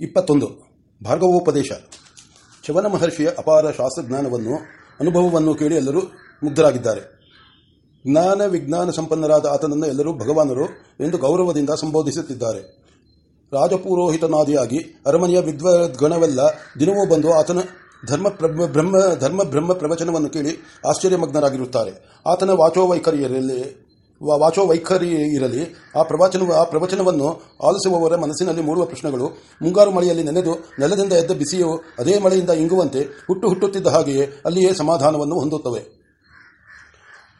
ಇಪ್ಪತ್ತೊಂದು. ಭಾರ್ಗವೋಪದೇಶ. ಚವನ ಮಹರ್ಷಿಯ ಅಪಾರ ಶಾಸ್ತ್ರಜ್ಞಾನವನ್ನು, ಅನುಭವವನ್ನು ಕೇಳಿ ಎಲ್ಲರೂ ಮುಗ್ಧರಾಗಿದ್ದಾರೆ. ಜ್ಞಾನ ವಿಜ್ಞಾನ ಸಂಪನ್ನರಾದ ಆತನನ್ನು ಎಲ್ಲರೂ ಭಗವಾನರು ಎಂದು ಗೌರವದಿಂದ ಸಂಬೋಧಿಸುತ್ತಿದ್ದಾರೆ. ರಾಜಪುರೋಹಿತನಾದಿಯಾಗಿ ಅರಮನೆಯ ವಿದ್ವದ್ಗಣವೆಲ್ಲ ದಿನವೂ ಬಂದು ಆತನ ಧರ್ಮ ಬ್ರಹ್ಮ ಧರ್ಮ ಬ್ರಹ್ಮ ಪ್ರವಚನವನ್ನು ಕೇಳಿ ಆಶ್ಚರ್ಯಮಗ್ನರಾಗಿರುತ್ತಾರೆ. ಆತನ ವಾಚೋವೈಖರಿಯರಲ್ಲಿ ವಾಚೋ ವೈಖರಿ ಇರಲಿ. ಆ ಪ್ರವಚನ ಆ ಪ್ರವಚನವನ್ನು ಆಲಿಸುವವರ ಮನಸ್ಸಿನಲ್ಲಿ ಮೂಡುವ ಪ್ರಶ್ನೆಗಳು ಮುಂಗಾರು ಮಳೆಯಲ್ಲಿ ನೆನೆದು ನೆಲದಿಂದ ಎದ್ದ ಬಿಸಿಯು ಅದೇ ಮಳೆಯಿಂದ ಇಂಗುವಂತೆ ಹುಟ್ಟು ಹುಟ್ಟುತ್ತಿದ್ದ ಹಾಗೆಯೇ ಅಲ್ಲಿಯೇ ಸಮಾಧಾನವನ್ನು ಹೊಂದುತ್ತವೆ.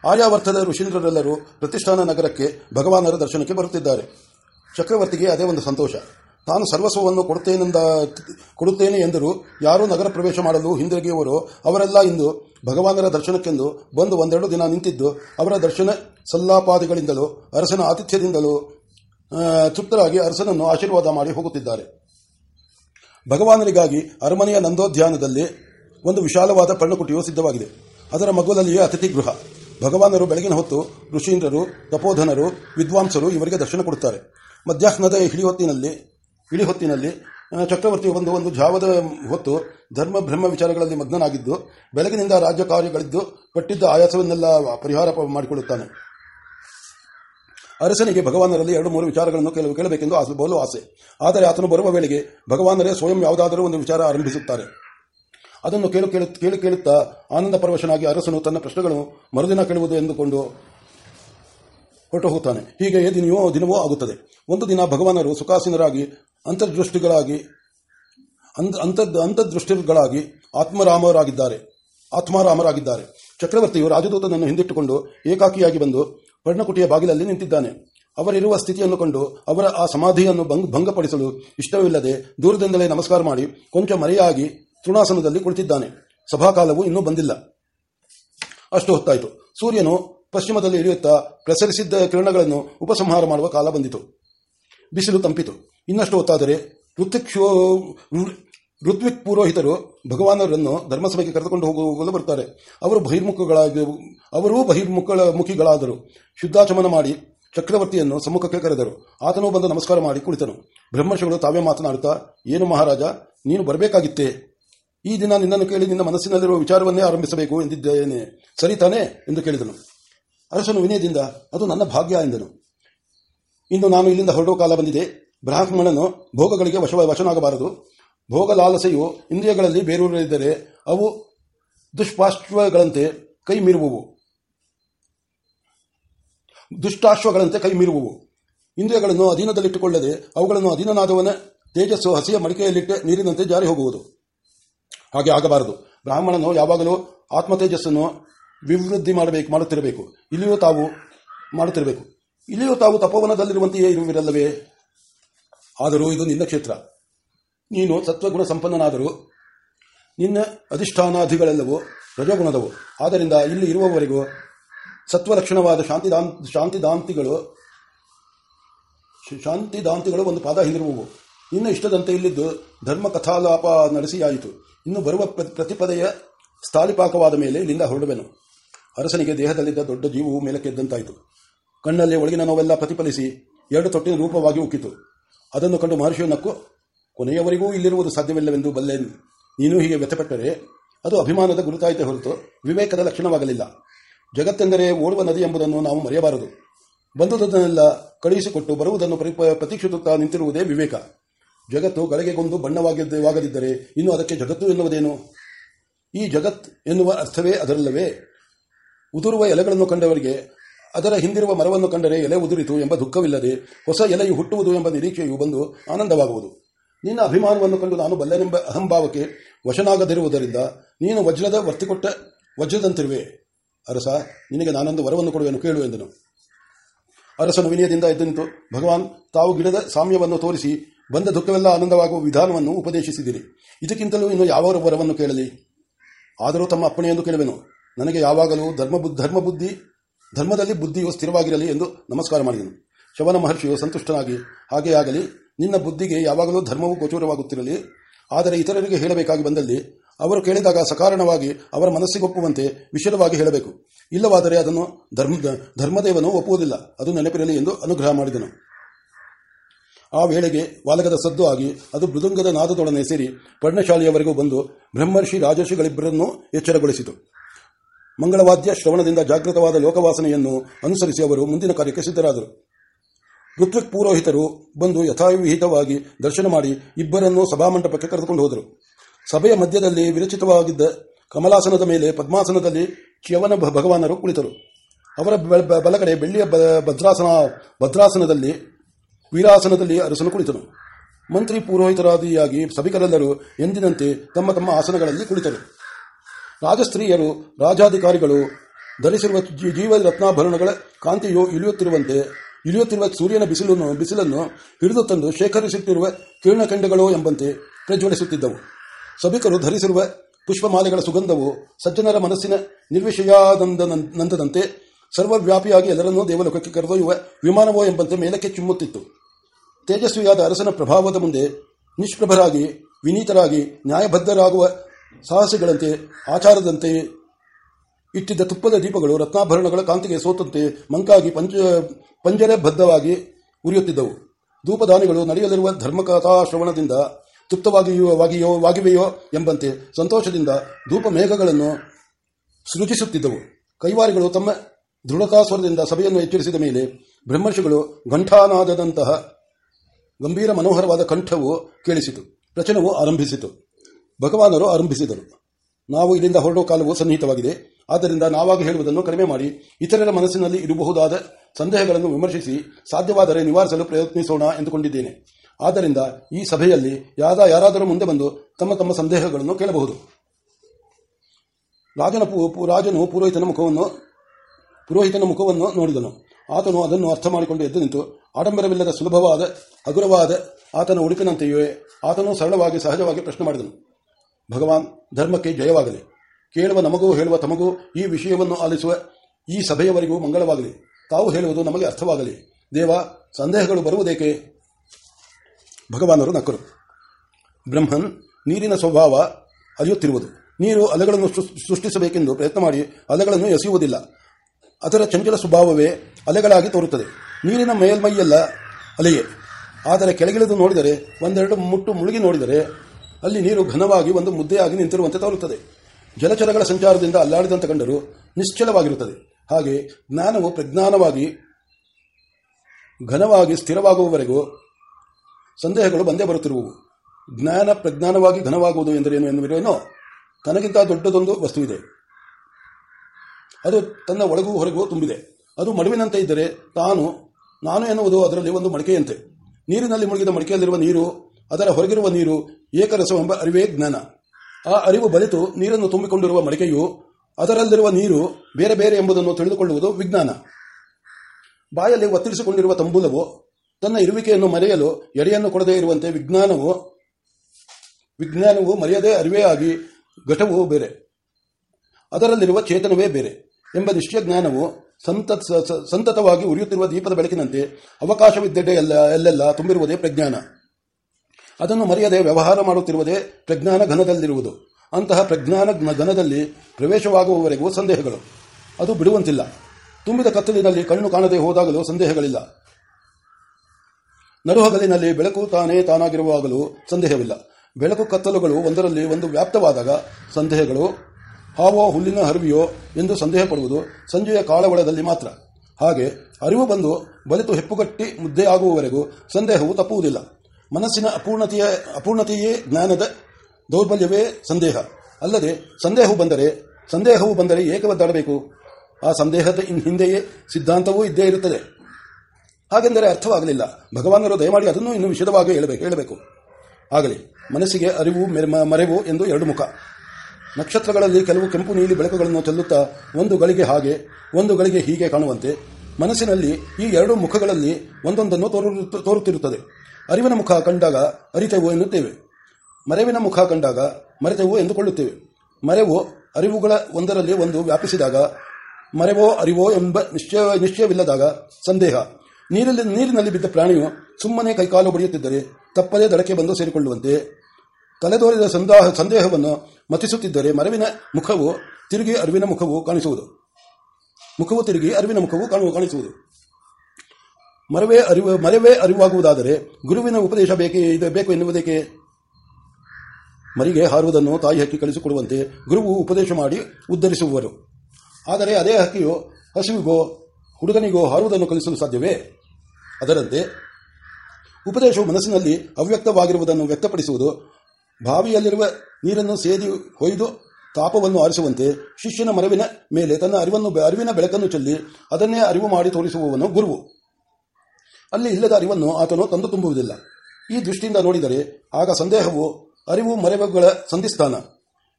ಆರ್ಯಾವರ್ತದ ಋಷೀಂದ್ರರೆಲ್ಲರೂ ಪ್ರತಿಷ್ಠಾನ ನಗರಕ್ಕೆ ಭಗವಾನರ ದರ್ಶನಕ್ಕೆ ಬರುತ್ತಿದ್ದಾರೆ. ಚಕ್ರವರ್ತಿಗೆ ಅದೇ ಒಂದು ಸಂತೋಷ. ತಾನು ಸರ್ವಸ್ವವನ್ನು ಕೊಡುತ್ತೇನೆಂದ ಕೊಡುತ್ತೇನೆ ಎಂದರು ಯಾರೂ ನಗರ ಪ್ರವೇಶ ಮಾಡಲು ಹಿಂದಿರುಗಿಯವರು ಅವರೆಲ್ಲ ಇಂದು ಭಗವಾನರ ದರ್ಶನಕ್ಕೆಂದು ಬಂದು ಒಂದೆರಡು ದಿನ ನಿಂತಿದ್ದು ಅವರ ದರ್ಶನ ಸಲ್ಲಾಪಾದಿಗಳಿಂದಲೂ ಅರಸನ ಆತಿಥ್ಯದಿಂದಲೂ ತೃಪ್ತರಾಗಿ ಅರಸನನ್ನು ಆಶೀರ್ವಾದ ಮಾಡಿ ಹೋಗುತ್ತಿದ್ದಾರೆ. ಭಗವಾನರಿಗಾಗಿ ಅರಮನೆಯ ನಂದೋದ್ಯಾನದಲ್ಲಿ ಒಂದು ವಿಶಾಲವಾದ ಪರ್ಣಕುಟಿಯು ಸಿದ್ಧವಾಗಿದೆ. ಅದರ ಮಗುಲಲ್ಲಿಯೇ ಅತಿಥಿ ಗೃಹ. ಭಗವಾನರು ಬೆಳಗಿನ ಹೊತ್ತು ಋಷೀಂದ್ರರು, ತಪೋಧನರು, ವಿದ್ವಾಂಸರು ಇವರಿಗೆ ದರ್ಶನ ಕೊಡುತ್ತಾರೆ. ಮಧ್ಯಾಹ್ನದ ಇಳಿಹೊತ್ತಿನಲ್ಲಿ ಇಳಿಹೊತ್ತಿನಲ್ಲಿ ಚಕ್ರವರ್ತಿಯು ಬಂದು ಒಂದು ಜಾವದ ಹೊತ್ತು ಧರ್ಮ, ಬ್ರಹ್ಮ ವಿಚಾರಗಳಲ್ಲಿ ಮಗ್ನನಾಗಿದ್ದು, ಬೆಳಗಿನಿಂದ ರಾಜ್ಯ ಕಾರ್ಯಗಳಿದ್ದು, ಪಟ್ಟಿದ್ದ ಆಯಾಸವನ್ನೆಲ್ಲ ಪರಿಹಾರ ಮಾಡಿಕೊಳ್ಳುತ್ತಾನೆ. ಅರಸನಿಗೆ ಭಗವಾನರಲ್ಲಿ ಎರಡು, ಮೂರು ವಿಚಾರಗಳನ್ನು ಕೆಲವು ಕೇಳಬೇಕೆಂದು ಆಸೆ ಆಸೆ. ಆದರೆ ಆತನು ಬರುವ ವೇಳೆಗೆ ಭಗವಾನರೇ ಸ್ವಯಂ ಯಾವುದಾದರೂ ಒಂದು ವಿಚಾರ ಆರಂಭಿಸುತ್ತಾರೆ. ಅದನ್ನು ಕೇಳು ಕೇಳು ಕೇಳು ಕೇಳುತ್ತಾ ಆನಂದ ಪರವಶನಾಗಿ ಅರಸನು ತನ್ನ ಪ್ರಶ್ನೆಗಳನ್ನು ಮರುದಿನ ಕೇಳುವುದು ಎಂದುಕೊಂಡು ಹೊರಟು ಹೋಗುತ್ತಾನೆ. ಹೀಗೆ ದಿನವೋ ದಿನವೋ ಆಗುತ್ತದೆ. ಒಂದು ದಿನ ಭಗವಾನರು ಸುಖಾಸೀನರಾಗಿ, ಅಂತರ್ದೃಷ್ಟಿಗಳಾಗಿ ಅಂತರ್ದೃಷ್ಟಿಗಳಾಗಿ ಆತ್ಮರಾಮರಾಗಿದ್ದಾರೆ. ಆತ್ಮಾರಾಮರಾಗಿದ್ದಾರೆ. ಚಕ್ರವರ್ತಿಯು ರಾಜದೂತನನ್ನು ಹಿಂದಿಟ್ಟುಕೊಂಡು ಏಕಾಕಿಯಾಗಿ ಬಂದು ಪರ್ಣಕುಟಿಯ ಬಾಗಿಲಲ್ಲಿ ನಿಂತಿದ್ದಾನೆ. ಅವರಿರುವ ಸ್ಥಿತಿಯನ್ನು ಕಂಡು ಅವರ ಆ ಸಮಾಧಿಯನ್ನು ಭಂಗಪಡಿಸಲು ಇಷ್ಟವಿಲ್ಲದೆ ದೂರದಿಂದಲೇ ನಮಸ್ಕಾರ ಮಾಡಿ ಕೊಂಚ ಮರೆಯಾಗಿ ತೃಣಾಸನದಲ್ಲಿ ಕುಳಿತಿದ್ದಾನೆ. ಸಭಾಕಾಲವು ಇನ್ನೂ ಬಂದಿಲ್ಲ. ಅಷ್ಟು ಹೊತ್ತಾಯಿತು. ಸೂರ್ಯನು ಪಶ್ಚಿಮದಲ್ಲಿ ಇಳಿಯುತ್ತಾ ಪ್ರಸರಿಸಿದ್ದ ಕಿರಣಗಳನ್ನು ಉಪಸಂಹಾರ ಮಾಡುವ ಕಾಲ ಬಂದಿತು. ಬಿಸಿಲು ತಂಪಿತು. ಇನ್ನಷ್ಟು ಹೊತ್ತಾದರೆ ಋತ್ವಿಕ್ಷೋ ಋತ್ವಿಕ್ ಪುರೋಹಿತರು ಭಗವಾನರನ್ನು ಧರ್ಮಸಭೆಗೆ ಕರೆದುಕೊಂಡು ಹೋಗಲು ಬರುತ್ತಾರೆ. ಅವರು ಬಹಿರ್ಮುಖಗಳಾಗಿ, ಅವರೂ ಬಹಿರ್ಮುಖ ಮುಖಿಗಳಾದರು. ಶುದ್ಧಾಚಮನ ಮಾಡಿ ಚಕ್ರವರ್ತಿಯನ್ನು ಸಮ್ಮುಖಕ್ಕೆ ಕರೆದರು. ಆತನು ಬಂದು ನಮಸ್ಕಾರ ಮಾಡಿ ಕುಳಿತನು. ಬ್ರಹ್ಮರ್ಷಿಗಳು ತಾವೇ ಮಾತನಾಡುತ್ತಾ, ಏನು ಮಹಾರಾಜ, ನೀನು ಬರಬೇಕಾಗಿತ್ತೇ? ಈ ದಿನ ನಿನ್ನನ್ನು ಕೇಳಿ ನಿನ್ನ ಮನಸ್ಸಿನಲ್ಲಿರುವ ವಿಚಾರವನ್ನೇ ಆರಂಭಿಸಬೇಕು ಎಂದಿದ್ದೇನೆ. ಸರಿ ತಾನೇ? ಎಂದು ಕೇಳಿದನು. ಅರಸನು ವಿನಯದಿಂದ, ಅದು ನನ್ನ ಭಾಗ್ಯ ಎಂದನು. ಇಂದು ನಾನು ಇಲ್ಲಿಂದ ಹೊರಡುವ ಕಾಲ ಬಂದಿದೆ. ಬ್ರಾಹ್ಮಣನು ಭೋಗಗಳಿಗೆ ವಶ ವಶನಾಗಬಾರದು. ಭೋಗ ಲಾಲಸೆಯು ಇಂದ್ರಿಯಗಳಲ್ಲಿ ಬೇರೂರಿದ್ದರೆ ಅವು ದುಷ್ಪಾಶ್ವಗಳಂತೆ ಕೈ ಮೀರುವುವು ದುಷ್ಟಾಶ್ವಗಳಂತೆ ಕೈ ಮೀರುವುವು ಇಂದ್ರಿಯಗಳನ್ನು ಅಧೀನದಲ್ಲಿಟ್ಟುಕೊಳ್ಳದೆ ಅವುಗಳನ್ನು ಅಧೀನನಾದವನ ತೇಜಸ್ಸು, ಹಸಿಯ ಮಡಿಕೆಯಲ್ಲಿಟ್ಟು ನೀರಿನಂತೆ ಜಾರಿ ಹೋಗುವುದು ಹಾಗೆ ಆಗಬಾರದು. ಬ್ರಾಹ್ಮಣನು ಯಾವಾಗಲೂ ಆತ್ಮ ತೇಜಸ್ಸನ್ನು ವಿವೃದ್ಧಿ ಮಾಡಬೇಕು, ಮಾಡುತ್ತಿರಬೇಕು. ಇಲ್ಲಿಯೂ ತಾವು ಮಾಡುತ್ತಿರಬೇಕು. ಇಲ್ಲಿಯೂ ತಾವು ತಪೋವನದಲ್ಲಿರುವಂತೆಯೇ ಇರುವಿರಲ್ಲವೇ? ಆದರೂ ಇದು ನಿನ್ನ ಕ್ಷೇತ್ರ. ನೀನು ಸತ್ವಗುಣ ಸಂಪನ್ನನಾದರೂ ನಿನ್ನ ಅಧಿಷ್ಠಾನಾಧಿಗಳೆಲ್ಲವೂ ರಜೋಗುಣದವು. ಆದ್ದರಿಂದ ಇಲ್ಲಿ ಇರುವವರೆಗೂ ಸತ್ವಲಕ್ಷಣವಾದ ಶಾಂತಿದಾಂ, ಶಾಂತಿದಾಂತಿಗಳು ಶಾಂತಿದಾಂತಿಗಳು ಒಂದು ಪಾದ ಹಿಂದಿರುವುವು. ನಿನ್ನ ಇಷ್ಟದಂತೆ ಇಲ್ಲಿದ್ದು ಧರ್ಮ ಕಥಾಲಾಪ ನಡೆಸಿಯಾಯಿತು. ಇನ್ನು ಬರುವ ಪ್ರತಿಪದೆಯ ಸ್ಥಾಲಿಪಾಕವಾದ ಮೇಲೆ ಇಲ್ಲಿಂದ ಹೊರಡುವೆನು. ಅರಸನಿಗೆ ದೇಹದಲ್ಲಿದ್ದ ದೊಡ್ಡ ಜೀವವು ಮೇಲಕ್ಕೆದ್ದಂತಾಯಿತು ಕಣ್ಣಲ್ಲಿ ಒಳಗಿನ ನೋವೆಲ್ಲ ಪ್ರತಿಫಲಿಸಿ ಎರಡು ತೊಟ್ಟಿನ ರೂಪವಾಗಿ ಉಕ್ಕಿತು. ಅದನ್ನು ಕಂಡು ಮಹರ್ಷಿಯು ನಕ್ಕು, ಕೊನೆಯವರೆಗೂ ಇಲ್ಲಿರುವುದು ಸಾಧ್ಯವಿಲ್ಲವೆಂದು ಬಲ್ಲೆ ನೀನು ಹೀಗೆ ವ್ಯಥಪಟ್ಟರೆ, ಅದು ಅಭಿಮಾನದ ಗುರುತಾಯಿತೆ ಹೊರತು ವಿವೇಕದ ಲಕ್ಷಣವಾಗಲಿಲ್ಲ. ಜಗತ್ತೆಂದರೆ ಓಡುವ ನದಿ ಎಂಬುದನ್ನು ನಾವು ಮರೆಯಬಾರದು. ಬಂದುದನ್ನೆಲ್ಲ ಕಳುಹಿಸಿಕೊಟ್ಟು ಬರುವುದನ್ನು ಪ್ರತೀಕ್ಷಿಸುತ್ತಾ ನಿಂತಿರುವುದೇ ವಿವೇಕ. ಜಗತ್ತು ಗಳಿಗೆಗೊಂದು ಬಣ್ಣವಾಗದಿದ್ದರೆ ಇನ್ನು ಅದಕ್ಕೆ ಜಗತ್ತು ಎನ್ನುವುದೇನು? ಈ ಜಗತ್ ಎನ್ನುವ ಅರ್ಥವೇ ಅದರಲ್ಲವೇ? ಉದುರುವ ಎಲೆಗಳನ್ನು ಕಂಡವರಿಗೆ, ಅದರ ಹಿಂದಿರುವ ಮರವನ್ನು ಕಂಡರೆ ಎಲೆ ಉದುರಿತು ಎಂಬ ದುಃಖವಿಲ್ಲದೆ ಹೊಸ ಎಲೆಯು ಹುಟ್ಟುವುದು ಎಂಬ ನಿರೀಕ್ಷೆಯು ಬಂದು ಆನಂದವಾಗುವುದು. ನಿನ್ನ ಅಭಿಮಾನವನ್ನು ಕಂಡು ನಾನು ಬಲ್ಲೆನೆಂಬ ಅಹಂಭಾವಕ್ಕೆ ವಶನಾಗದಿರುವುದರಿಂದ ನೀನು ವಜ್ರದ ವರ್ತಿಕೊಟ್ಟ, ವಜ್ರದಂತಿರುವೆ. ಅರಸ, ನಿನಗೆ ನಾನೊಂದು ವರವನ್ನು ಕೊಡುವೆನು, ಕೇಳು ಎಂದನು. ಅರಸನು ವಿನಯದಿಂದ ಎದ್ದು ಭಗವಾನ್, ತಾವು ಗಿಡದ ಸಾಮ್ಯವನ್ನು ತೋರಿಸಿ, ಬಂದ ದುಃಖವೆಲ್ಲ ಆನಂದವಾಗುವ ವಿಧಾನವನ್ನು ಉಪದೇಶಿಸಿದಿರಿ ಇದಕ್ಕಿಂತಲೂ ಇನ್ನು ಯಾವ ವರವನ್ನು ಕೇಳಲಿ? ಆದರೂ ತಮ್ಮ ಅಪ್ಪಣೆಯನ್ನು ಕೇಳುವೆನು. ನನಗೆ ಯಾವಾಗಲೂ ಧರ್ಮ ಬುದ್ಧಿ ಧರ್ಮದಲ್ಲಿ ಬುದ್ಧಿಯು ಸ್ಥಿರವಾಗಿರಲಿ ಎಂದು ನಮಸ್ಕಾರ ಮಾಡಿದನು. ಶವನ ಮಹರ್ಷಿಯು ಸಂತುಷ್ಟನಾಗಿ, ಹಾಗೇ ಆಗಲಿ, ನಿನ್ನ ಬುದ್ಧಿಗೆ ಯಾವಾಗಲೂ ಧರ್ಮವು ಗೋಚೂರವಾಗುತ್ತಿರಲಿ. ಆದರೆ ಇತರರಿಗೆ ಹೇಳಬೇಕಾಗಿ ಬಂದಲ್ಲಿ, ಅವರು ಕೇಳಿದಾಗ ಸಕಾರಣವಾಗಿ ಅವರ ಮನಸ್ಸಿಗೊಪ್ಪುವಂತೆ ವಿಶದವಾಗಿ ಹೇಳಬೇಕು. ಇಲ್ಲವಾದರೆ ಅದನ್ನು ಧರ್ಮ, ಧರ್ಮದೇವನು ಒಪ್ಪುವುದಿಲ್ಲ. ಅದು ನೆನಪಿರಲಿ ಎಂದು ಅನುಗ್ರಹ ಮಾಡಿದನು. ಆ ವೇಳೆಗೆ ವಾಲಗದ ಸದ್ದು ಆಗಿ, ಅದು ಮೃದುಂಗದ ನಾದದೊಡನೆ ಸೇರಿ ಪರ್ಣಶಾಲೆಯವರೆಗೂ ಬಂದು ಬ್ರಹ್ಮರ್ಷಿ ರಾಜರ್ಷಿಗಳಿಬ್ಬರನ್ನೂ ಎಚ್ಚರಗೊಳಿಸಿತು. ಮಂಗಳವಾದ್ಯ ಶ್ರವಣದಿಂದ ಜಾಗೃತವಾದ ಲೋಕವಾಸನೆಯನ್ನು ಅನುಸರಿಸಿ ಅವರು ಮುಂದಿನ ಕಾರ್ಯಕ್ಕೆ ಸಿದ್ಧರಾದರು. ಋತ್ವಿಕ್ ಪುರೋಹಿತರು ಬಂದು ಯಥಾವಿಹಿತವಾಗಿ ದರ್ಶನ ಮಾಡಿ ಇಬ್ಬರನ್ನು ಸಭಾಮಂಟಪಕ್ಕೆ ಕರೆದುಕೊಂಡು ಹೋದರು. ಸಭೆಯ ಮಧ್ಯದಲ್ಲಿ ವಿರಚಿತವಾಗಿದ್ದ ಕಮಲಾಸನದ ಮೇಲೆ ಪದ್ಮಾಸನದಲ್ಲಿ ಚ್ಯವನ ಭಗವಾನರು ಕುಳಿತರು. ಅವರ ಬಲಗಡೆ ಬೆಳ್ಳಿಯ ಭದ್ರಾಸನ ಭದ್ರಾಸನದಲ್ಲಿ ವೀರಾಸನದಲ್ಲಿ ಅರಸನು ಕುಳಿತನು. ಮಂತ್ರಿ ಪುರೋಹಿತರಾದಿಯಾಗಿ ಸಭಿಕರೆಲ್ಲರೂ ಎಂದಿನಂತೆ ತಮ್ಮ ತಮ್ಮ ಆಸನಗಳಲ್ಲಿ ಕುಳಿತರು. ರಾಜಸ್ತ್ರೀಯರು, ರಾಜಾಧಿಕಾರಿಗಳು ಧರಿಸಿರುವ ಜೀವ ರತ್ನಾಭರಣಗಳ ಕಾಂತಿಯು ಇಳಿಯುತ್ತಿರುವಂತೆ, ಇಳಿಯುತ್ತಿರುವ ಸೂರ್ಯನ ಬಿಸಿಲನ್ನು ಬಿಸಿಲನ್ನು ಹಿಡಿದು ತಂದು ಶೇಖರಿಸುತ್ತಿರುವ ಕಿರಣಖಂಡಗಳು ಎಂಬಂತೆ ಪ್ರಜ್ವಲಿಸುತ್ತಿದ್ದವು. ಸಭಿಕರು ಧರಿಸಿರುವ ಪುಷ್ಪಮಾಲೆಗಳ ಸುಗಂಧವು ಸಜ್ಜನರ ಮನಸ್ಸಿನ ನಿರ್ವಿಷಯಾನಂದದಂತೆ ಸರ್ವವ್ಯಾಪಿಯಾಗಿ ಎಲ್ಲರನ್ನೂ ದೇವಲೋಕಕ್ಕೆ ಕರೆದೊಯ್ಯುವ ವಿಮಾನವೋ ಎಂಬಂತೆ ಮೇಲಕ್ಕೆ ಚಿಮ್ಮುತ್ತಿತ್ತು. ತೇಜಸ್ವಿಯಾದ ಅರಸನ ಪ್ರಭಾವದ ಮುಂದೆ ನಿಷ್ಪ್ರಭರಾಗಿ, ವಿನೀತರಾಗಿ, ನ್ಯಾಯಬದ್ಧರಾಗುವ ಸಾಹಸಿಗಳಂತೆ, ಆಚಾರದಂತೆ ಇಟ್ಟಿದ್ದ ತುಪ್ಪದ ದೀಪಗಳು ರತ್ನಾಭರಣಗಳ ಕಾಂತಿಗೆ ಸೋತಂತೆ ಮಂಕಾಗಿ ಪಂಚ ಪಂಜರಬದ್ಧವಾಗಿ ಉರಿಯುತ್ತಿದ್ದವು. ಧೂಪದಾನಿಗಳು ನಡೆಯಲಿರುವ ಧರ್ಮಕಥಾಶ್ರವಣದಿಂದ ತೃಪ್ತವಾಗಿಯೋ ವಾಗಿವೆಯೋ ಎಂಬಂತೆ ಸಂತೋಷದಿಂದ ಧೂಪ ಮೇಘಗಳನ್ನು ಸೃಜಿಸುತ್ತಿದ್ದವು. ಕೈವಾರಿಗಳು ತಮ್ಮ ದೃಢತಾಸ್ವರದಿಂದ ಸಭೆಯನ್ನು ಎಚ್ಚರಿಸಿದ ಮೇಲೆ ಬ್ರಹ್ಮರ್ಷಿಗಳು ಘಂಠಾನಾದದಂತಹ ಗಂಭೀರ ಮನೋಹರವಾದ ಕಂಠವು ಕೇಳಿಸಿತು. ರಚನವು ಆರಂಭಿಸಿತು. ಭಗವಾನರು ಆರಂಭಿಸಿದರು. ನಾವು ಇಲ್ಲಿಂದ ಹೊರಡುವ ಕಾಲವು ಸನ್ನಿಹಿತವಾಗಿದೆ. ಆದ್ದರಿಂದ ನಾವಾಗಿ ಹೇಳುವುದನ್ನು ಕಡಿಮೆ ಮಾಡಿ, ಇತರರ ಮನಸ್ಸಿನಲ್ಲಿ ಇರಬಹುದಾದ ಸಂದೇಹಗಳನ್ನು ವಿಮರ್ಶಿಸಿ, ಸಾಧ್ಯವಾದರೆ ನಿವಾರಿಸಲು ಪ್ರಯತ್ನಿಸೋಣ ಎಂದುಕೊಂಡಿದ್ದೇನೆ. ಆದ್ದರಿಂದ ಈ ಸಭೆಯಲ್ಲಿ ಯಾರ ಯಾರಾದರೂ ಮುಂದೆ ಬಂದು ತಮ್ಮ ತಮ್ಮ ಸಂದೇಹಗಳನ್ನು ಕೇಳಬಹುದು. ರಾಜನ ರಾಜನು ಪುರೋಹಿತನ ಮುಖವನ್ನು ಪುರೋಹಿತನ ಮುಖವನ್ನು ನೋಡಿದನು. ಆತನು ಅದನ್ನು ಅರ್ಥ ಮಾಡಿಕೊಂಡು ಎದ್ದು ನಿಂತು, ಆಡಂಬರವಿಲ್ಲದ ಸುಲಭವಾದ, ಹಗುರವಾದ ಆತನ ಉಡುಪಿನಂತೆಯೇ ಆತನು ಸರಳವಾಗಿ ಸಹಜವಾಗಿ ಪ್ರಶ್ನೆ ಮಾಡಿದನು. ಭಗವಾನ್ ಧರ್ಮಕ್ಕೆ ಜಯವಾಗಲಿ. ಕೇಳುವ ನಮಗೂ ಹೇಳುವ ತಮಗೂ ಈ ವಿಷಯವನ್ನು ಆಲಿಸುವ ಈ ಸಭೆಯವರೆಗೂ ಮಂಗಳವಾಗಲಿ. ತಾವು ಹೇಳುವುದು ನಮಗೆ ಅರ್ಥವಾಗಲಿ. ದೇವ, ಸಂದೇಹಗಳು ಬರುವುದೇಕೆ? ಭಗವಾನರು ನಕ್ಕರು. ಬ್ರಹ್ಮನ್, ನೀರಿನ ಸ್ವಭಾವ ಅರಿಯುತ್ತಿರುವುದು. ನೀರು ಅಲೆಗಳನ್ನು ಸೃಷ್ಟಿಸಬೇಕೆಂದು ಪ್ರಯತ್ನ ಮಾಡಿ ಅಲೆಗಳನ್ನು ಎಸೆಯುವುದಿಲ್ಲ. ಅದರ ಚಂಚಲ ಸ್ವಭಾವವೇ ಅಲೆಗಳಾಗಿ ತೋರುತ್ತದೆ. ನೀರಿನ ಮೇಲ್ಮೈಯೆಲ್ಲ ಅಲೆಯೇ. ಆದರೆ ಕೆಳಗಿಳಿದು ನೋಡಿದರೆ, ಒಂದೆರಡು ಮುಟ್ಟು ಮುಳುಗಿ ನೋಡಿದರೆ ಅಲ್ಲಿ ನೀರು ಘನವಾಗಿ ಒಂದು ಮುದ್ದೆಯಾಗಿ ನಿಂತಿರುವಂತೆ ತೋರುತ್ತದೆ. ಜಲಚರಗಳ ಸಂಚಾರದಿಂದ ಅಲ್ಲಾಡಿದಂತ ಕಂಡರೂ ನಿಶ್ಚಲವಾಗಿರುತ್ತದೆ. ಹಾಗೆ ಜ್ಞಾನವು ಪ್ರಜ್ಞಾನವಾಗಿ ಘನವಾಗಿ ಸ್ಥಿರವಾಗುವವರೆಗೂ ಸಂದೇಹಗಳು ಬಂದೇ ಬರುತ್ತಿರುವವು. ಜ್ಞಾನ ಪ್ರಜ್ಞಾನವಾಗಿ ಘನವಾಗುವುದು ಎಂದರೇನು ಎನ್ನುವಿರೇನೋ, ತನಗಿಂತ ದೊಡ್ಡದೊಂದು ವಸ್ತುವಿದೆ. ಅದು ತನ್ನ ಒಳಗೂ ಹೊರಗೂ ತುಂಬಿದೆ. ಅದು ಮಡುವಿನಂತೆ ಇದ್ದರೆ ತಾನು, ನಾನು ಎನ್ನುವುದು ಅದರಲ್ಲಿ ಒಂದು ಮಡಿಕೆಯಂತೆ. ನೀರಿನಲ್ಲಿ ಮುಳುಗಿದ ಮಡಿಕೆಯಲ್ಲಿರುವ ನೀರು ಅದರ ಹೊರಗಿರುವ ನೀರು ಏಕರಸವೆಂಬ ಅರಿವೇ ಜ್ಞಾನ. ಆ ಅರಿವು ಬಲಿತು, ನೀರನ್ನು ತುಂಬಿಕೊಂಡಿರುವ ಮಡಿಕೆಯು ಅದರಲ್ಲಿರುವ ನೀರು ಬೇರೆ ಬೇರೆ ಎಂಬುದನ್ನು ತಿಳಿದುಕೊಳ್ಳುವುದು ವಿಜ್ಞಾನ. ಬಾಯಲ್ಲಿ ಒತ್ತಿರಿಸಿಕೊಂಡಿರುವ ತಂಬೂಲವು ತನ್ನ ಇರುವಿಕೆಯನ್ನು ಮರೆಯಲು ಎಡೆಯನ್ನು ಕೊಡದೇ ಇರುವಂತೆ ವಿಜ್ಞಾನವು ವಿಜ್ಞಾನವು ಮರೆಯದೇ ಅರಿವೇ ಆಗಿ ಘಟವು ಬೇರೆ. ಅದರಲ್ಲಿರುವ ಚೇತನವೇ ಬೇರೆ ಎಂಬ ನಿಶ್ಚಯ ಜ್ಞಾನವು ಸಂತತವಾಗಿ ಉರಿಯುತ್ತಿರುವ ದೀಪದ ಬೆಳಕಿನಂತೆ ಅವಕಾಶವಿದ್ದೆಡೆ ಎಲ್ಲ, ಎಲ್ಲೆಲ್ಲ ತುಂಬಿರುವುದೇ ಪ್ರಜ್ಞಾನ. ಅದನ್ನು ಮರೆಯದೆ ವ್ಯವಹಾರ ಮಾಡುತ್ತಿರುವುದೇ ಪ್ರಜ್ಞಾನ ಘನದಲ್ಲಿರುವುದು. ಅಂತಹ ಪ್ರಜ್ಞಾನ ಘನದಲ್ಲಿ ಪ್ರವೇಶವಾಗುವವರೆಗೂ ಸಂದೇಹಗಳು. ಅದು ಬಿಡುವಂತಿಲ್ಲ. ತುಂಬಿದ ಕತ್ತಲಿನಲ್ಲಿ ಕಣ್ಣು ಕಾಣದೆ ಹೋದಾಗಲೂ ಸಂದೇಹಗಳಿಲ್ಲ. ನಡುಹಗಲಿನಲ್ಲಿ ಬೆಳಕು ತಾನೇ ತಾನಾಗಿರುವಾಗಲೂ ಸಂದೇಹವಿಲ್ಲ. ಬೆಳಕು ಕತ್ತಲುಗಳು ಒಂದರಲ್ಲಿ ಒಂದು ವ್ಯಾಪ್ತವಾದಾಗ ಸಂದೇಹಗಳು, ಹಾವೋ ಹುಲ್ಲಿನ ಹರಿವಿಯೋ ಎಂದು ಸಂದೇಹ ಪಡುವುದು ಸಂಜೆಯ ಕಾಳವಳದಲ್ಲಿ ಮಾತ್ರ. ಹಾಗೆ ಅರಿವು ಬಂದು ಬಲಿತು ಹೆಪ್ಪುಗಟ್ಟಿ ಮುದ್ದೆಯಾಗುವವರೆಗೂ ಸಂದೇಹವು ತಪ್ಪುವುದಿಲ್ಲ. ಮನಸ್ಸಿನ ಅಪೂರ್ಣತೆಯ, ಅಪೂರ್ಣತೆಯೇ ಜ್ಞಾನದ ದೌರ್ಬಲ್ಯವೇ ಸಂದೇಹ. ಅಲ್ಲದೆ ಸಂದೇಹವು ಬಂದರೆ ಸಂದೇಹವು ಬಂದರೆ ಏಕವದ್ದಾಡಬೇಕು ಆ ಸಂದೇಹದ ಹಿಂದೆಯೇ ಸಿದ್ಧಾಂತವೂ ಇದ್ದೇ ಇರುತ್ತದೆ. ಹಾಗೆಂದರೆ ಅರ್ಥವಾಗಲಿಲ್ಲ. ಭಗವಾನರು ದಯಮಾಡಿ ಅದನ್ನು ಇನ್ನೂ ವಿಶದವಾಗಿ ಹೇಳಬೇಕು ಹೇಳಬೇಕು. ಆಗಲಿ. ಮನಸ್ಸಿಗೆ ಅರಿವು ಮರೆವು ಎಂದು ಎರಡು ಮುಖ. ನಕ್ಷತ್ರಗಳಲ್ಲಿ ಕೆಲವು ಕೆಂಪು ನೀಲಿ ಬೆಳಕುಗಳನ್ನು ಚೆಲ್ಲುತ್ತಾ ಒಂದು ಗಳಿಗೆ ಹಾಗೆ, ಒಂದು ಗಳಿಗೆ ಹೀಗೆ ಕಾಣುವಂತೆ ಮನಸ್ಸಿನಲ್ಲಿ ಈ ಎರಡು ಮುಖಗಳಲ್ಲಿ ಒಂದೊಂದನ್ನು ತೋರುತ್ತಿರುತ್ತದೆ. ಅರಿವಿನ ಮುಖ ಕಂಡಾಗ ಅರಿತೆವು ಎನ್ನುತ್ತೇವೆ. ಮರೆವಿನ ಮುಖ ಕಂಡಾಗ ಮರೆತೆವು ಎಂದುಕೊಳ್ಳುತ್ತೇವೆ. ಮರೆವು ಅರಿವುಗಳ ಒಂದರಲ್ಲಿ ಒಂದು ವ್ಯಾಪಿಸಿದಾಗ, ಮರೆವೋ ಅರಿವೋ ಎಂಬ ನಿಶ್ಚಯ, ನಿಶ್ಚಯವಿಲ್ಲದಾಗ ಸಂದೇಹ. ನೀರಲ್ಲಿ, ನೀರಿನಲ್ಲಿ ಬಿದ್ದ ಪ್ರಾಣಿಯು ಸುಮ್ಮನೆ ಕೈಕಾಲು ಬಡಿಯುತ್ತಿದ್ದರೆ, ತಪ್ಪದೇ ದಡಕ್ಕೆ ಬಂದು ಸೇರಿಕೊಳ್ಳುವಂತೆ ತಲೆದೋರಿದ ಸಂದಾಹ, ಸಂದೇಹವನ್ನು ಮತಿಸುತ್ತಿದ್ದರೆ ಮರವಿನ ಮುಖವು ತಿರುಗಿ ಅರಿವಿನ ಮುಖವು ಕಾಣಿಸುವುದು. ಮುಖವು ತಿರುಗಿ ಅರಿವಿನ ಮುಖವು ಕಾಣಿಸುವುದು. ಮರವೇ ಅರಿವು, ಮರವೇ ಅರಿವಾಗುವುದಾದರೆ ಗುರುವಿನ ಉಪದೇಶ ಬೇಕೇ, ಇದು ಬೇಕು ಎನ್ನುವುದಕ್ಕೆ ಮರಿಗೆ ಹಾರುವುದನ್ನು ತಾಯಿ ಹಕ್ಕಿ ಕಳಿಸಿಕೊಡುವಂತೆ ಗುರುವು ಉಪದೇಶ ಮಾಡಿ ಉದ್ಧರಿಸುವರು. ಆದರೆ ಅದೇ ಹಕ್ಕಿಯು ಹಸುವಿಗೋ, ಹುಡುಗನಿಗೋ ಹಾರುವುದನ್ನು ಕಲಿಸಲು ಸಾಧ್ಯವೇ? ಅದರಂತೆ ಉಪದೇಶವು ಮನಸ್ಸಿನಲ್ಲಿ ಅವ್ಯಕ್ತವಾಗಿರುವುದನ್ನು ವ್ಯಕ್ತಪಡಿಸುವುದು, ಬಾವಿಯಲ್ಲಿರುವ ನೀರನ್ನು ಸೇದಿ ಹೊಯ್ದು ತಾಪವನ್ನು ಆರಿಸುವಂತೆ ಶಿಷ್ಯನ ಮರವಿನ ಮೇಲೆ ತನ್ನ ಅರಿವನ್ನು, ಅರಿವಿನ ಬೆಳಕನ್ನು ಚೆಲ್ಲಿ ಅದನ್ನೇ ಅರಿವು ಮಾಡಿ ತೋರಿಸುವವನು ಗುರುವು. ಅಲ್ಲಿ ಇಲ್ಲದ ಅರಿವನ್ನು ಆತನು ತಂದು ತುಂಬುವುದಿಲ್ಲ. ಈ ದೃಷ್ಟಿಯಿಂದ ನೋಡಿದರೆ ಆಗ ಸಂದೇಹವು ಅರಿವು ಮರೆವುಗಳ ಸಂಧಿಸ್ಥಾನ.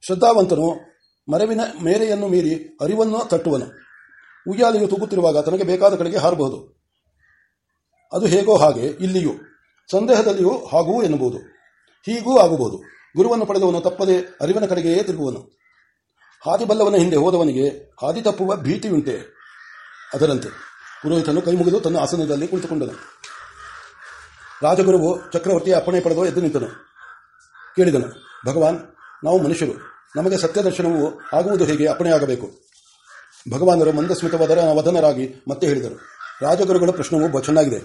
ಶ್ರದ್ಧಾವಂತನು ಮರವಿನ ಮೇರೆಯನ್ನು ಮೀರಿ ಅರಿವನ್ನು ತಟ್ಟುವನು. ಉಯ್ಯಾಲೆಯು ತೂಗುತ್ತಿರುವಾಗ ತನಗೆ ಬೇಕಾದ ಕಡೆಗೆ ಹಾರಬಹುದು. ಅದು ಹೇಗೋ ಹಾಗೆ ಇಲ್ಲಿಯೂ, ಸಂದೇಹದಲ್ಲಿಯೂ ಹಾಗೂ ಎನ್ನಬಹುದು ಹೀಗೂ ಆಗಬಹುದು ಗುರುವನ್ನು ಪಡೆದವನು ತಪ್ಪದೆ ಅರಿವಿನ ಕಡೆಗೆಯೇ ತಿರುಗುವನು. ಹಾದಿ ಬಲ್ಲವನ ಹಿಂದೆ ಹೋದವನಿಗೆ ಹಾದಿ ತಪ್ಪುವ ಭೀತಿಯುಂಟೆ. ಅದರಂತೆ. ಪುರೋಹಿತನು ಕೈಮುಗಿದು ತನ್ನ ಆಸನದಲ್ಲಿ ಕುಳಿತುಕೊಂಡನು. ರಾಜಗುರುವು ಚಕ್ರವರ್ತಿಯ ಅಪ್ಪಣೆ ಪಡೆದು ಎದ್ದು ನಿಂತನು. ಕೇಳಿದನು, ಭಗವಾನ್, ನಾವು ಮನುಷ್ಯರು. ನಮಗೆ ಸತ್ಯ ದರ್ಶನವು ಆಗುವುದು ಹೇಗೆ ಅಪ್ಪಣೆಯಾಗಬೇಕು ಭಗವಾನರು ಮಂದಸ್ಮಿತವಾದ ವದನರಾಗಿ ಮತ್ತೆ ಹೇಳಿದರು, ರಾಜಗುರುಗಳ ಪ್ರಶ್ನವು ಚೆನ್ನಾಗಿದೆ.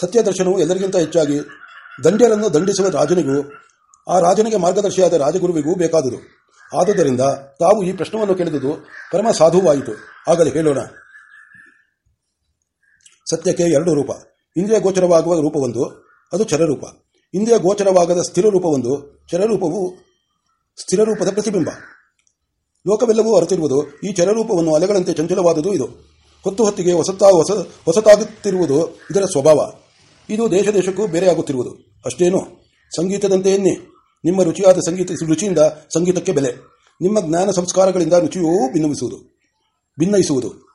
ಸತ್ಯ ದರ್ಶನವು ಎಲ್ಲರಿಗಿಂತ ಹೆಚ್ಚಾಗಿ ದಂಡ್ಯರನ್ನು ದಂಡಿಸುವ ರಾಜನಿಗೂ, ಆ ರಾಜನಿಗೆ ಮಾರ್ಗದರ್ಶಿಯಾದ ರಾಜಗುರುವಿಗೂ ಬೇಕಾದುದು. ಆದುದರಿಂದ ತಾವು ಈ ಪ್ರಶ್ನವನ್ನು ಕೇಳಿದುದು ಪರಮ ಸಾಧುವಾಯಿತು ಆಗಲೇ, ಹೇಳೋಣ. ಸತ್ಯಕ್ಕೆ ಎರಡು ರೂಪ. ಇಂದ್ರಿಯ ಗೋಚರವಾಗುವ ರೂಪವೊಂದು ಅದು ಚರರೂಪ ಇಂದ್ರಿಯ ಗೋಚರವಾಗದ ಸ್ಥಿರ ರೂಪವೊಂದು ಚರರೂಪವು ಸ್ಥಿರ ರೂಪದ ಪ್ರತಿಬಿಂಬ. ಲೋಕವೆಲ್ಲವೂ ಅರಿತಿರುವುದು, ಈ ಚರರೂಪವನ್ನು ಅಲೆಗಳಂತೆ ಚಂಚಲವಾದುದು ಇದು. ಹೊತ್ತು ಹೊತ್ತಿಗೆ ಹೊಸತಾ ಹೊಸ, ಹೊಸತಾಗುತ್ತಿರುವುದು ಇದರ ಸ್ವಭಾವ. ಇದು ದೇಶ ದೇಶಕ್ಕೂ ಬೇರೆಯಾಗುತ್ತಿರುವುದು. ಅಷ್ಟೇನು? ಸಂಗೀತದಂತೆ ಎನ್ನಿ? ನಿಮ್ಮ ರುಚಿಯಾದ ಸಂಗೀತ, ರುಚಿಯಿಂದ ಸಂಗೀತಕ್ಕೆ ಬೆಲೆ. ನಿಮ್ಮ ಜ್ಞಾನ ಸಂಸ್ಕಾರಗಳಿಂದ ರುಚಿಯೂ ಭಿನ್ನವಿಸುವುದು, ಭಿನ್ನಯಿಸುವುದು.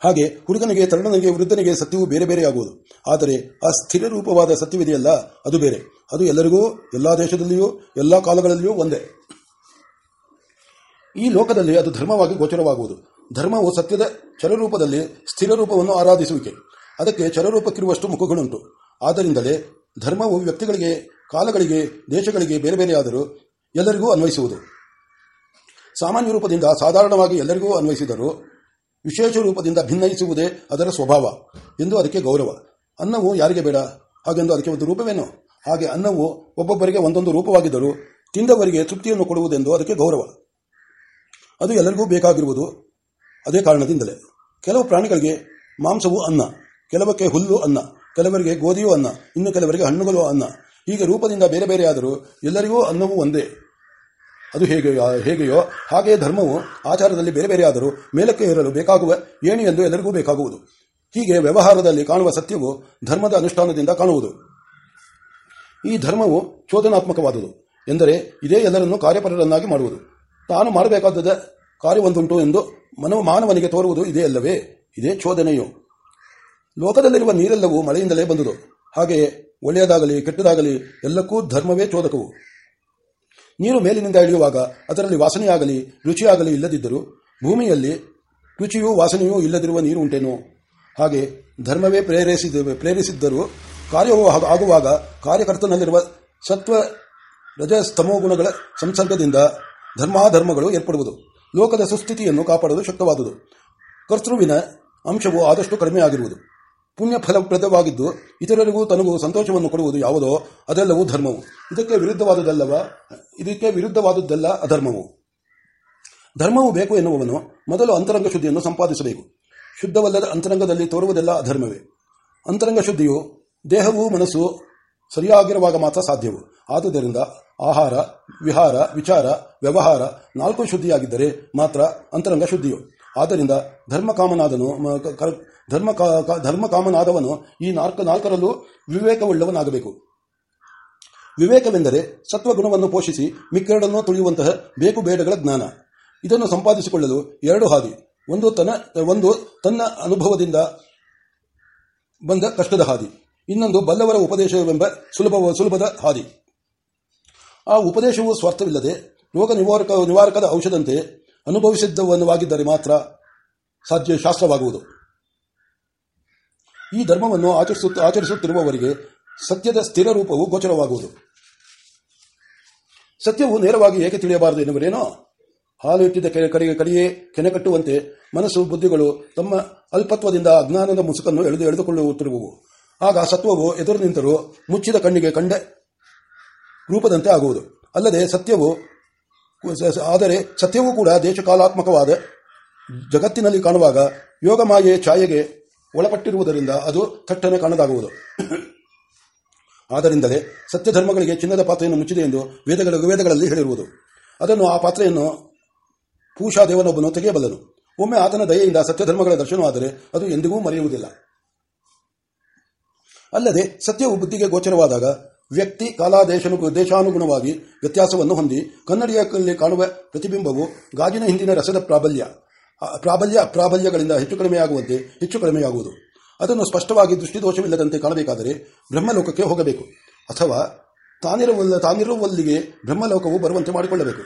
ಹಾಗೆ ಹುಡುಗನಿಗೆ, ತರುಣನಿಗೆ, ವೃದ್ಧನಿಗೆ ಸತ್ಯವು ಬೇರೆ ಬೇರೆಯಾಗುವುದು ಆದರೆ ಆ ಸ್ಥಿರ ರೂಪವಾದ ಸತ್ಯವಿದೆಯಲ್ಲ, ಅದು ಬೇರೆ. ಅದು ಎಲ್ಲರಿಗೂ, ಎಲ್ಲಾ ದೇಶದಲ್ಲಿಯೂ, ಎಲ್ಲಾ ಕಾಲಗಳಲ್ಲಿಯೂ ಒಂದೇ. ಈ ಲೋಕದಲ್ಲಿ ಅದು ಧರ್ಮವಾಗಿ ಗೋಚರವಾಗುವುದು. ಧರ್ಮವು ಸತ್ಯದ ಚರರೂಪದಲ್ಲಿ ಸ್ಥಿರ ರೂಪವನ್ನು ಆರಾಧಿಸುವಿಕೆ. ಅದಕ್ಕೆ ಚರರೂಪಕ್ಕಿರುವಷ್ಟು ಮುಖಗಳುಂಟು. ಆದ್ದರಿಂದಲೇ ಧರ್ಮವು ವ್ಯಕ್ತಿಗಳಿಗೆ, ಕಾಲಗಳಿಗೆ, ದೇಶಗಳಿಗೆ ಬೇರೆ ಬೇರೆಯಾದರೂ ಎಲ್ಲರಿಗೂ ಅನ್ವಯಿಸುವುದು. ಸಾಮಾನ್ಯ ರೂಪದಿಂದ ಸಾಧಾರಣವಾಗಿ ಎಲ್ಲರಿಗೂ ಅನ್ವಯಿಸಿದರೂ ವಿಶೇಷ ರೂಪದಿಂದ ಭಿನ್ನಯಿಸುವುದೇ ಅದರ ಸ್ವಭಾವ. ಎಂದು ಅದಕ್ಕೆ ಗೌರವ. ಅನ್ನವು ಯಾರಿಗೆ ಬೇಡ? ಹಾಗೆಂದು ಅದಕ್ಕೆ ಒಂದು ರೂಪವೇನು? ಹಾಗೆ ಅನ್ನವು ಒಬ್ಬೊಬ್ಬರಿಗೆ ಒಂದೊಂದು ರೂಪವಾಗಿದ್ದರೂ ತಿಂದವರಿಗೆ ತೃಪ್ತಿಯನ್ನು ಕೊಡುವುದೆಂದು ಅದಕ್ಕೆ ಗೌರವ. ಅದು ಎಲ್ಲರಿಗೂ ಬೇಕಾಗಿರುವುದು ಅದೇ ಕಾರಣದಿಂದಲೇ. ಕೆಲವು ಪ್ರಾಣಿಗಳಿಗೆ ಮಾಂಸವು ಅನ್ನ, ಕೆಲವಕ್ಕೆ ಹುಲ್ಲು ಅನ್ನ, ಕೆಲವರಿಗೆ ಗೋಧಿಯೂ ಅನ್ನ, ಇನ್ನು ಕೆಲವರಿಗೆ ಹಣ್ಣುಗಳು ಅನ್ನ. ಹೀಗೆ ರೂಪದಿಂದ ಬೇರೆ ಬೇರೆಯಾದರೂ ಎಲ್ಲರಿಗೂ ಅನ್ನವೂ ಒಂದೇ. ಅದು ಹೇಗೆ ಹೇಗೆಯೋ ಹಾಗೆಯೇ ಧರ್ಮವು ಆಚಾರದಲ್ಲಿ ಬೇರೆ ಬೇರೆಯಾದರೂ ಮೇಲಕ್ಕೆ ಏರಲು ಬೇಕಾಗುವ ಏಣಿ ಎಂದು ಎಲ್ಲರಿಗೂ ಬೇಕಾಗುವುದು. ಹೀಗೆ ವ್ಯವಹಾರದಲ್ಲಿ ಕಾಣುವ ಸತ್ಯವು ಧರ್ಮದ ಅನುಷ್ಠಾನದಿಂದ ಕಾಣುವುದು. ಈ ಧರ್ಮವು ಚೋದನಾತ್ಮಕವಾದುದು ಎಂದರೆ ಇದೇ ಎಲ್ಲರನ್ನು ಕಾರ್ಯಪರರನ್ನಾಗಿ ಮಾಡುವುದು. ತಾನು ಮಾಡಬೇಕಾದ ಕಾರ್ಯವೊಂದುಂಟು ಎಂದು ಮನವ ಮಾನವನಿಗೆ ತೋರುವುದು ಇದೇ ಅಲ್ಲವೇ? ಇದೇ ಚೋದನೆಯು. ಲೋಕದಲ್ಲಿರುವ ನೀರೆಲ್ಲವೂ ಮಳೆಯಿಂದಲೇ ಬಂದುದು. ಹಾಗೆಯೇ ಒಳ್ಳೆಯದಾಗಲಿ ಕೆಟ್ಟದಾಗಲಿ ಎಲ್ಲಕ್ಕೂ ಧರ್ಮವೇ ಚೋದಕವು. ನೀರು ಮೇಲಿನಿಂದ ಇಳಿಯುವಾಗ ಅದರಲ್ಲಿ ವಾಸನೆಯಾಗಲಿ, ರುಚಿಯಾಗಲಿ ಇಲ್ಲದಿದ್ದರೂ ಭೂಮಿಯಲ್ಲಿ ರುಚಿಯೂ ವಾಸನೆಯೂ ಇಲ್ಲದಿರುವ ನೀರು ಉಂಟೇನು. ಹಾಗೆ ಧರ್ಮವೇ ಪ್ರೇರೇಸಿದ, ಪ್ರೇರಿಸಿದ್ದರೂ ಕಾರ್ಯವು ಆಗ- ಆಗುವಾಗ ಕಾರ್ಯಕರ್ತನಲ್ಲಿರುವ ಸತ್ವ ರಜಸ್ತಮೋ ಗುಣಗಳ ಸಂಸರ್ಗದಿಂದ ಧರ್ಮಾಧರ್ಮಗಳು ಏರ್ಪಡುವುದು. ಲೋಕದ ಸುಸ್ಥಿತಿಯನ್ನು ಕಾಪಾಡಲು ಶಕ್ತವಾದುದು. ಕರ್ತೃವಿನ ಅಂಶವು ಆದಷ್ಟು ಕಡಿಮೆಯಾಗಿರುವುದು. ಪುಣ್ಯ ಫಲಪ್ರದವಾಗಿದ್ದು ಇತರರಿಗೂ ತನಗೂ ಸಂತೋಷವನ್ನು ಕೊಡುವುದು ಯಾವುದೋ ಅದೆಲ್ಲವೂ ಧರ್ಮವು. ಇದಕ್ಕೆ ವಿರುದ್ಧವಾದುದಲ್ಲವ ಇದಕ್ಕೆ ವಿರುದ್ಧವಾದುದಲ್ಲ ಅಧರ್ಮವು. ಧರ್ಮವು ಬೇಕು ಎನ್ನುವವನು ಮೊದಲು ಅಂತರಂಗ ಶುದ್ಧಿಯನ್ನು ಸಂಪಾದಿಸಬೇಕು. ಶುದ್ಧವಲ್ಲದ ಅಂತರಂಗದಲ್ಲಿ ತೋರುವುದೆಲ್ಲ ಅಧರ್ಮವೇ. ಅಂತರಂಗ ಶುದ್ಧಿಯು ದೇಹವು ಮನಸ್ಸು ಸರಿಯಾಗಿರುವಾಗ ಮಾತ್ರ ಸಾಧ್ಯವು. ಆದುದರಿಂದ ಆಹಾರ, ವಿಹಾರ, ವಿಚಾರ, ವ್ಯವಹಾರ ನಾಲ್ಕು ಶುದ್ಧಿಯಾಗಿದ್ದರೆ ಮಾತ್ರ ಅಂತರಂಗ ಶುದ್ಧಿಯು. ಆದ್ದರಿಂದ ಧರ್ಮಕಾಮನಾದನು ಧರ್ಮ ಧರ್ಮಕಾಮನಾದವನು ಈ ನಾಲ್ಕು, ನಾಲ್ಕರಲ್ಲೂ ವಿವೇಕವುಳ್ಳವನಾಗಬೇಕು. ವಿವೇಕವೆಂದರೆ ಸತ್ವಗುಣವನ್ನು ಪೋಷಿಸಿ ಮಿಕ್ಕೆರಡನ್ನು ತುಳಿಯುವಂತಹ ಬೇಕು ಬೇಡಗಳ ಜ್ಞಾನ. ಇದನ್ನು ಸಂಪಾದಿಸಿಕೊಳ್ಳಲು ಎರಡು ಹಾದಿ. ಒಂದು ತನ್ನ ಒಂದು ತನ್ನ ಅನುಭವದಿಂದ ಬಂದ ಕಷ್ಟದ ಹಾದಿ. ಇನ್ನೊಂದು ಬಲ್ಲವರ ಉಪದೇಶವೆಂಬ ಸುಲಭ, ಸುಲಭದ ಹಾದಿ. ಆ ಉಪದೇಶವು ಸ್ವಾರ್ಥವಿಲ್ಲದೆ ರೋಗ ನಿವಾರಕ ನಿವಾರಕದ ಔಷಧಂತೆ ಅನುಭವಿಸಿದ್ದವನ್ನವಾಗಿದ್ದರೆ ಮಾತ್ರ ಸಾಧ್ಯ ಶಾಸ್ತ್ರವಾಗುವುದು. ಈ ಧರ್ಮವನ್ನು ಆಚರಿಸುತ್ತ, ಆಚರಿಸುತ್ತಿರುವವರಿಗೆ ಸತ್ಯದ ಸ್ಥಿರ ರೂಪವು ಗೋಚರವಾಗುವುದು. ಸತ್ಯವು ನೇರವಾಗಿ ಏಕೆ ತಿಳಿಯಬಾರದು ಎನ್ನುವರೇನೋ ಹಾಲು ಇಟ್ಟಿದ್ದ ಕಡೆಗೆ ಕಡಿಯೇ ಕೆನೆ ಕಟ್ಟುವಂತೆ ಮನಸ್ಸು, ಬುದ್ಧಿಗಳು ತಮ್ಮ ಅಲ್ಪತ್ವದಿಂದ ಅಜ್ಞಾನದ ಮುಸುಕನ್ನು ಎಳೆದು ಎಳೆದುಕೊಳ್ಳುತ್ತಿರುವವು. ಆಗ ಸತ್ವವು ಎದುರು ನಿಂತರೂ ಮುಚ್ಚಿದ ಕಣ್ಣಿಗೆ ಕಂಡ ರೂಪದಂತೆ ಆಗುವುದು. ಅಲ್ಲದೆ ಸತ್ಯವು ಆದರೆ ಸತ್ಯವೂ ಕೂಡ ದೇಶಕಾಲಾತ್ಮಕವಾದ ಜಗತ್ತಿನಲ್ಲಿ ಕಾಣುವಾಗ ಯೋಗ ಮಾಯೆ ಛಾಯೆಗೆ ಒಳಪಟ್ಟಿರುವುದರಿಂದ ಅದು ಥಟ್ಟನೆ ಕಾಣದಾಗುವುದು. ಆದ್ದರಿಂದಲೇ ಸತ್ಯಧರ್ಮಗಳಿಗೆ ಚಿನ್ನದ ಪಾತ್ರೆಯನ್ನು ಮುಚ್ಚಿದೆ ಎಂದು ವೇದಗಳ ವೇದಗಳಲ್ಲಿ ಹೇಳಿರುವುದು. ಅದನ್ನು ಆ ಪಾತ್ರೆಯನ್ನು ಪೂಷಾ ದೇವನೊಬ್ಬನು ತೆಗೆಯಬಲ್ಲನು. ಒಮ್ಮೆ ಆತನ ದಯೆಯಿಂದ ಸತ್ಯಧರ್ಮಗಳ ದರ್ಶನವಾದರೆ ಅದು ಎಂದಿಗೂ ಮರೆಯುವುದಿಲ್ಲ. ಅಲ್ಲದೆ ಸತ್ಯವು ಬುದ್ಧಿಗೆ ಗೋಚರವಾದಾಗ ವ್ಯಕ್ತಿ ಕಾಲಾದೇಶನು ದೇಶಾನುಗುಣವಾಗಿ ವ್ಯತ್ಯಾಸವನ್ನು ಹೊಂದಿ ಕನ್ನಡಿಯಲ್ಲಿ ಕಾಣುವ ಪ್ರತಿಬಿಂಬವು ಗಾಜಿನ ಹಿಂದಿನ ರಸದ ಪ್ರಾಬಲ್ಯ. ಪ್ರಾಬಲ್ಯ ಪ್ರಾಬಲ್ಯಗಳಿಂದ ಹೆಚ್ಚು ಕಡಿಮೆಯಾಗುವಂತೆ ಹೆಚ್ಚು ಕಡಿಮೆಯಾಗುವುದು. ಅದನ್ನು ಸ್ಪಷ್ಟವಾಗಿ ದೃಷ್ಟಿದೋಷವಿಲ್ಲದಂತೆ ಕಾಣಬೇಕಾದರೆ ಬ್ರಹ್ಮಲೋಕಕ್ಕೆ ಹೋಗಬೇಕು. ಅಥವಾ ತಾನಿರುವಲ್ಲ, ತಾನಿರುವಲ್ಲಿಗೆ ಬ್ರಹ್ಮಲೋಕವು ಬರುವಂತೆ ಮಾಡಿಕೊಳ್ಳಬೇಕು.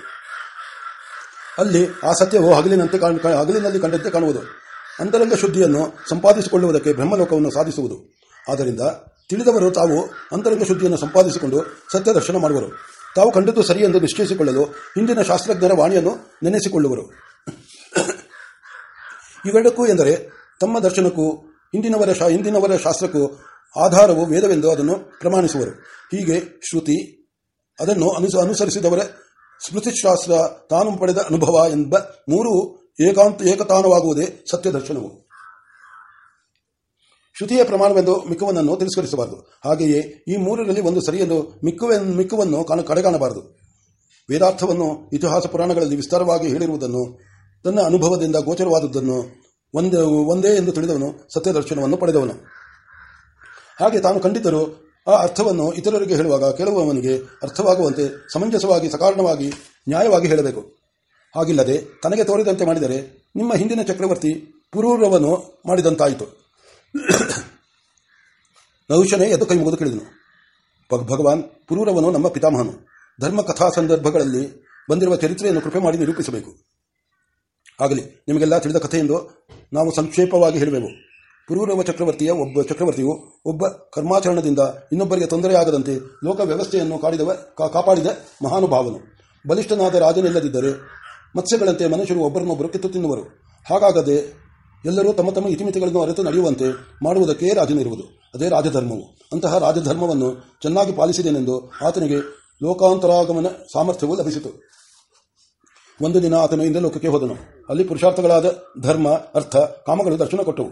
ಅಲ್ಲಿ ಆ ಸತ್ಯವು ಹಗಲಿನಂತೆ ಹಗಲಿನಲ್ಲಿ ಕಂಡಂತೆ ಕಾಣುವುದು. ಅಂತರಂಗ ಶುದ್ಧಿಯನ್ನು ಸಂಪಾದಿಸಿಕೊಳ್ಳುವುದಕ್ಕೆ ಬ್ರಹ್ಮಲೋಕವನ್ನು ಸಾಧಿಸುವುದು. ಆದ್ದರಿಂದ ತಿಳಿದವರು ತಾವು ಅಂತರಂಗ ಶುದ್ಧಿಯನ್ನು ಸಂಪಾದಿಸಿಕೊಂಡು ಸತ್ಯ ದರ್ಶನ ಮಾಡುವರು. ತಾವು ಕಂಡದ್ದು ಸರಿ ಎಂದು ನಿಶ್ಚಯಿಸಿಕೊಳ್ಳಲು ಹಿಂದಿನ ಶಾಸ್ತ್ರಜ್ಞರ ವಾಣಿಯನ್ನು ನೆನೆಸಿಕೊಳ್ಳುವರು. ಇವೆರಡಕ್ಕೂ ಎಂದರೆ ತಮ್ಮ ದರ್ಶನಕ್ಕೂ ಹಿಂದಿನವರ ಹಿಂದಿನವರ ಶಾಸ್ತ್ರಕ್ಕೂ ಆಧಾರವು ವೇದವೆಂದು ಅದನ್ನು ಪ್ರಮಾಣಿಸುವರು. ಹೀಗೆ ಶ್ರುತಿ ಅದನ್ನು ಅನುಸರಿಸಿದವರ ಸ್ಮೃತಿಶಾಸ್ತ್ರ ತಾನು ಪಡೆದ ಅನುಭವ ಎಂಬ ಮೂರು ಏಕಾಂತ, ಏಕತಾನವಾಗುವುದೇ ಸತ್ಯ ದರ್ಶನವು. ಶ್ರುತಿಯ ಪ್ರಮಾಣವೆಂದು ಮಿಕ್ಕುವನ್ನು ತಿರಸ್ಕರಿಸಬಾರದು. ಹಾಗೆಯೇ ಈ ಮೂರರಲ್ಲಿ ಒಂದು ಸರಿಯೆಂದು ಮಿಕ್ಕುವೆನ್ ಮಿಕ್ಕುವನ್ನು ಕಡೆಗಾಣಬಾರದು. ವೇದಾರ್ಥವನ್ನು ಇತಿಹಾಸ ಪುರಾಣಗಳಲ್ಲಿ ವಿಸ್ತಾರವಾಗಿ ಹೇಳಿರುವುದನ್ನು, ತನ್ನ ಅನುಭವದಿಂದ ಗೋಚರವಾದದ್ದನ್ನು ಒಂದೇ ಒಂದೇ ಎಂದು ತಿಳಿದವನು ಸತ್ಯದರ್ಶನವನ್ನು ಪಡೆದವನು. ಹಾಗೆ ತಾನು ಕಂಡಿದ್ದರೂ ಆ ಅರ್ಥವನ್ನು ಇತರರಿಗೆ ಹೇಳುವಾಗ ಕೇಳುವವನಿಗೆ ಅರ್ಥವಾಗುವಂತೆ ಸಮಂಜಸವಾಗಿ ಸಕಾರಣವಾಗಿ ನ್ಯಾಯವಾಗಿ ಹೇಳಬೇಕು. ಹಾಗಿಲ್ಲದೆ ತನಗೆ ತೋರಿದಂತೆ ಮಾಡಿದರೆ ನಿಮ್ಮ ಹಿಂದಿನ ಚಕ್ರವರ್ತಿ ಪುರೂರವನು ಮಾಡಿದಂತಾಯಿತು. ನಹುಶನೇ ಎದ್ದು ಕೈ ಮುಗಿದು ಕೇಳಿದನು. ಭಗವಾನ್, ಪುರೂರವನು ನಮ್ಮ ಪಿತಾಮಹನು. ಧರ್ಮ ಕಥಾ ಸಂದರ್ಭಗಳಲ್ಲಿ ಬಂದಿರುವ ಚರಿತ್ರೆಯನ್ನು ಕೃಪೆ ಮಾಡಿ ನಿರೂಪಿಸಬೇಕು. ಆಗಲಿ, ನಿಮಗೆಲ್ಲ ತಿಳಿದ ಕಥೆಯೆಂದು ನಾವು ಸಂಕ್ಷೇಪವಾಗಿ ಹೇಳುವೆವು. ಪುರೂರವ ಚಕ್ರವರ್ತಿಯ ಒಬ್ಬ ಚಕ್ರವರ್ತಿಯು ಒಬ್ಬ ಕರ್ಮಾಚರಣದಿಂದ ಇನ್ನೊಬ್ಬರಿಗೆ ತೊಂದರೆಯಾಗದಂತೆ ಲೋಕ ವ್ಯವಸ್ಥೆಯನ್ನು ಕಾಡಿದವ ಕಾಪಾಡಿದ ಮಹಾನುಭಾವನು. ಬಲಿಷ್ಠನಾದ ರಾಜನಿಲ್ಲದಿದ್ದರೆ ಮತ್ಸ್ಯಗಳಂತೆ ಮನುಷ್ಯರು ಒಬ್ಬರನ್ನೊಬ್ಬರು ಕಿತ್ತು ತಿನ್ನುವರು. ಹಾಗಾಗದೆ ಎಲ್ಲರೂ ತಮ್ಮ ತಮ್ಮ ಇತಿಮಿತಿಗಳನ್ನು ಅರಿತು ನಡೆಯುವಂತೆ ಮಾಡುವುದಕ್ಕೆ ರಾಜನಿರುವುದು. ಅದೇ ರಾಜಧರ್ಮವು. ಅಂತಹ ರಾಜಧರ್ಮವನ್ನು ಚೆನ್ನಾಗಿ ಪಾಲಿಸಿದೆನೆಂದು ಆತನಿಗೆ ಲೋಕಾಂತರಾಗಮನ ಸಾಮರ್ಥ್ಯವು ಲಭಿಸಿತು. ಒಂದು ದಿನ ಆತನು ಲೋಕಕ್ಕೆ ಹೋದನು. ಅಲ್ಲಿ ಪುರುಷಾರ್ಥಗಳಾದ ಧರ್ಮ, ಅರ್ಥ, ಕಾಮಗಳು ದರ್ಶನ ಕೊಟ್ಟವು.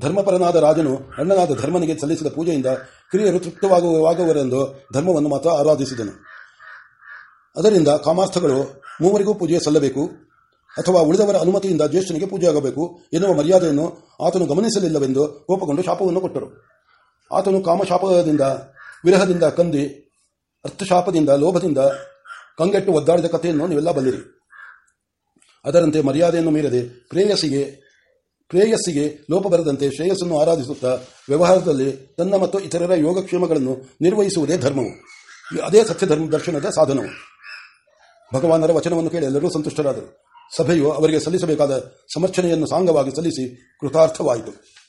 ಧರ್ಮಪರನಾದ ರಾಜನು ಅಣ್ಣನಾದ ಧರ್ಮನಿಗೆ ಸಲ್ಲಿಸಿದ ಪೂಜೆಯಿಂದ ಕಿರಿಯರು ತೃಪ್ತವಾಗುವವರೆಂದು ಧರ್ಮವನ್ನು ಮಾತ್ರ ಆರಾಧಿಸಿದನು. ಅದರಿಂದ ಕಾಮಾರ್ಥಗಳು ಮೂವರಿಗೂ ಪೂಜೆ ಸಲ್ಲಬೇಕು, ಅಥವಾ ಉಳಿದವರ ಅನುಮತಿಯಿಂದ ಜ್ಯೇಷ್ಠನಿಗೆ ಪೂಜೆಯಾಗಬೇಕು ಎನ್ನುವ ಮರ್ಯಾದೆಯನ್ನು ಆತನು ಗಮನಿಸಲಿಲ್ಲವೆಂದು ಕೋಪಗೊಂಡು ಶಾಪವನ್ನು ಕೊಟ್ಟರು. ಆತನು ಕಾಮಶಾಪದಿಂದ, ವಿರಹದಿಂದ ಕಂದಿ, ಅರ್ಥಶಾಪದಿಂದ, ಲೋಭದಿಂದ ಕಂಗೆಟ್ಟು ಒದ್ದಾಡಿದ ಕಥೆಯನ್ನು ನೀವೆಲ್ಲ ಬಲ್ಲಿರಿ. ಅದರಂತೆ ಮರ್ಯಾದೆಯನ್ನು ಮೀರದೆ ಪ್ರೇಯಸಿಗೆ, ಪ್ರೇಯಸ್ಸಿಗೆ ಲೋಪ ಬರದಂತೆ ಶ್ರೇಯಸ್ಸನ್ನು ಆರಾಧಿಸುತ್ತಾ ವ್ಯವಹಾರದಲ್ಲಿ ತನ್ನ ಮತ್ತು ಇತರರ ಯೋಗಕ್ಷೇಮಗಳನ್ನು ನಿರ್ವಹಿಸುವುದೇ ಧರ್ಮವು. ಅದೇ ಸತ್ಯಧರ್ಮ ದರ್ಶನದ ಸಾಧನವು. ಭಗವಾನರ ವಚನವನ್ನು ಕೇಳಿ ಎಲ್ಲರೂ ಸಂತುಷ್ಟರಾದರು. ಸಭೆಯು ಅವರಿಗೆ ಸಲ್ಲಿಸಬೇಕಾದ ಸಮರ್ಥನೆಯನ್ನು ಸಾಂಗವಾಗಿ ಸಲ್ಲಿಸಿ ಕೃತಾರ್ಥವಾಯಿತು.